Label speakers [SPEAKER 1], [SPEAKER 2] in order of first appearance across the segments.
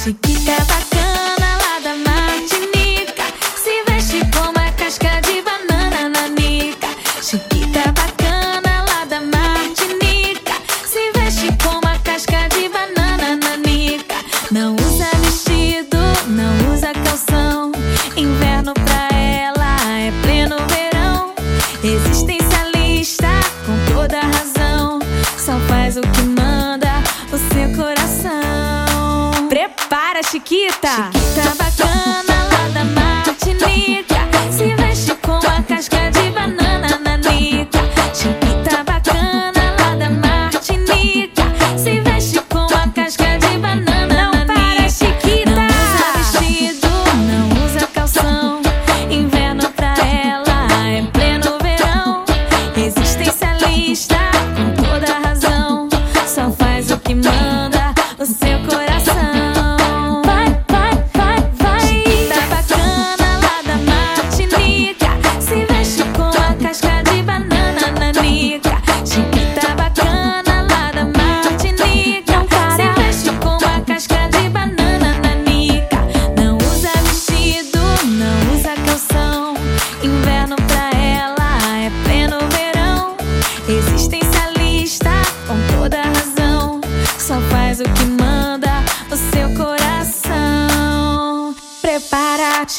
[SPEAKER 1] Chiquita
[SPEAKER 2] tá bacana lá da Martinica. Se veste como a casca de banana nanica. Chiquita
[SPEAKER 1] Chiquita.
[SPEAKER 2] Chiquita bacana.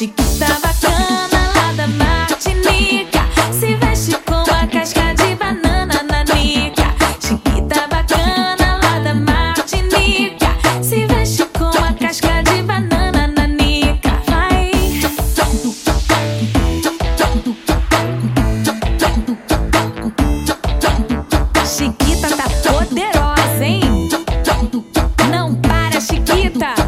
[SPEAKER 2] Chiquita tá bacana lá da Martinica Se veste com a casca de banana na nica Chiquita tá bacana lá da Martinica Se veste com a casca de banana na nica Vai. Chiquita tá poderosa, hein? Não para, Chiquita!